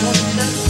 the